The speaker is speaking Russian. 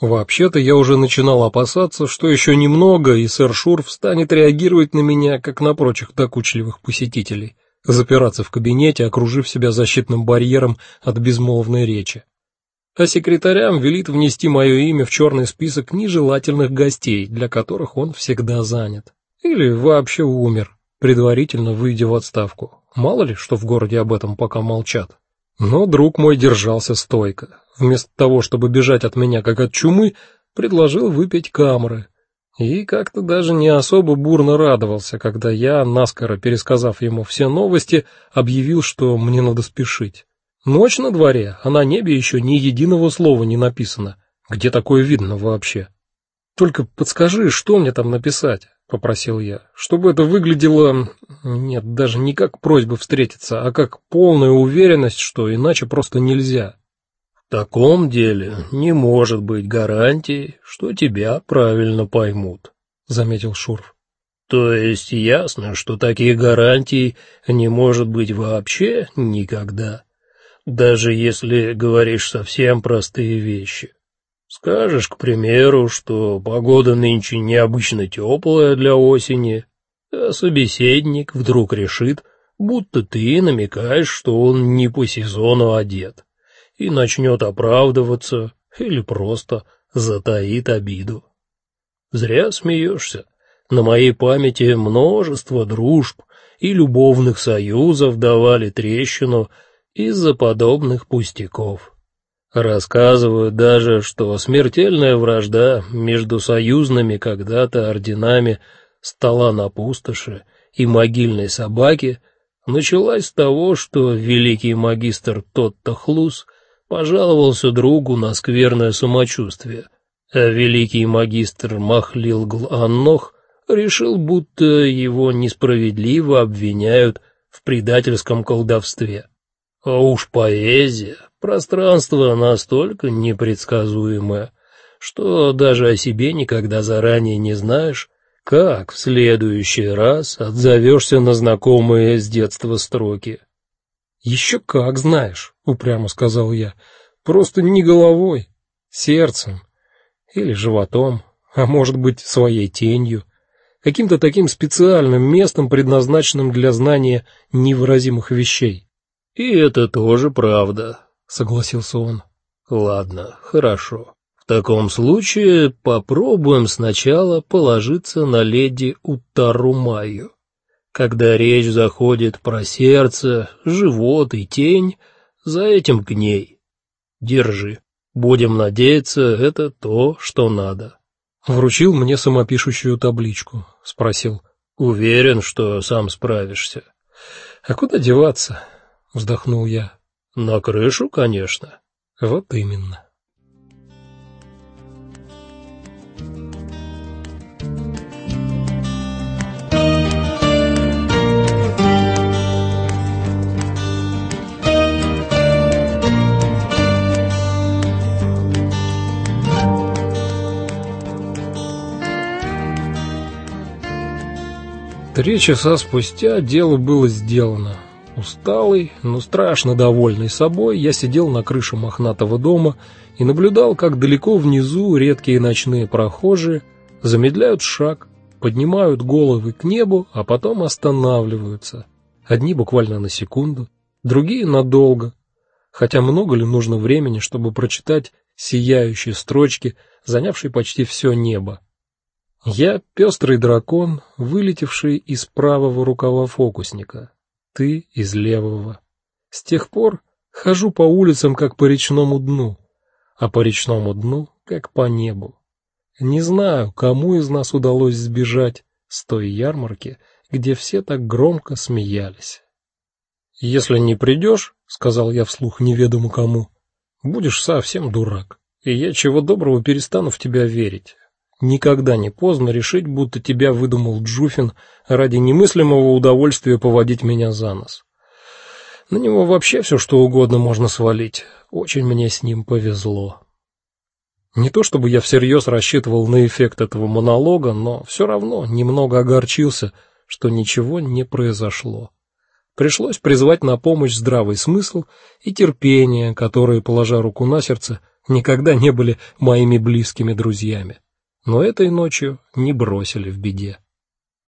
Вообще-то я уже начинал опасаться, что еще немного, и сэр Шурф станет реагировать на меня, как на прочих докучливых посетителей, запираться в кабинете, окружив себя защитным барьером от безмолвной речи. А секретарям велит внести мое имя в черный список нежелательных гостей, для которых он всегда занят. Или вообще умер, предварительно выйдя в отставку. Мало ли, что в городе об этом пока молчат. Но друг мой держался стойко. Вместо того, чтобы бежать от меня как от чумы, предложил выпить камры. И как-то даже не особо бурно радовался, когда я, наскоро пересказав ему все новости, объявил, что мне надо спешить. Ночь на дворе, а на небе еще ни единого слова не написано. Где такое видно вообще? Только подскажи, что мне там написать, попросил я, чтобы это выглядело, нет, даже не как просьба встретиться, а как полная уверенность, что иначе просто нельзя. В таком деле не может быть гарантии, что тебя правильно поймут, заметил Шурф. То есть ясно, что таких гарантий не может быть вообще никогда, даже если говоришь совсем простые вещи. Скажешь, к примеру, что погода нынче необычно теплая для осени, а собеседник вдруг решит, будто ты намекаешь, что он не по сезону одет, и начнет оправдываться или просто затаит обиду. Зря смеешься. На моей памяти множество дружб и любовных союзов давали трещину из-за подобных пустяков. Рассказывают даже, что смертельная вражда между союзными когда-то орденами стола на пустоши и могильной собаки началась с того, что великий магистр Тотто Хлус пожаловался другу на скверное самочувствие, а великий магистр Махлил Гланнох решил, будто его несправедливо обвиняют в предательском колдовстве. А уж поэзия, пространство настолько непредсказуемое, что даже о себе никогда заранее не знаешь, как в следующий раз отзовешься на знакомые с детства строки. Еще как знаешь, упрямо сказал я. Просто не головой, сердцем или животом, а может быть, своей тенью, каким-то таким специальным местом, предназначенным для знания невыразимых вещей. И это тоже правда, согласился он. Ладно, хорошо. В таком случае попробуем сначала положиться на леди Уттарумаю. Когда речь заходит про сердце, живот и тень, за этим к ней. Держи. Будем надеяться, это то, что надо. Вручил мне самопишущую табличку, спросил: "Уверен, что сам справишься?" "А куда деваться?" вздохнул я. На крышу, конечно. Вот именно. Три часа спустя дело было сделано. Усталый, но страшно довольный собой, я сидел на крыше мохнатого дома и наблюдал, как далеко внизу редкие ночные прохожие замедляют шаг, поднимают головы к небу, а потом останавливаются. Одни буквально на секунду, другие надолго. Хотя много ли нужно времени, чтобы прочитать сияющие строчки, занявшие почти все небо? Я пестрый дракон, вылетевший из правого рукава фокусника ты из левого. С тех пор хожу по улицам как по речному дну, а по речному дну как по небу. Не знаю, кому из нас удалось сбежать с той ярмарки, где все так громко смеялись. Если не придешь, сказал я вслух неведомо кому, будешь совсем дурак, и я чего доброго перестану в тебя верить. Никогда не поздно решить, будто тебя выдумал Джуфин ради немыслимого удовольствия поводить меня за нос. На него вообще все что угодно можно свалить. Очень мне с ним повезло. Не то чтобы я всерьез рассчитывал на эффект этого монолога, но все равно немного огорчился, что ничего не произошло. Пришлось призвать на помощь здравый смысл и терпение, которые, положа руку на сердце, никогда не были моими близкими друзьями, но этой ночью не бросили в беде.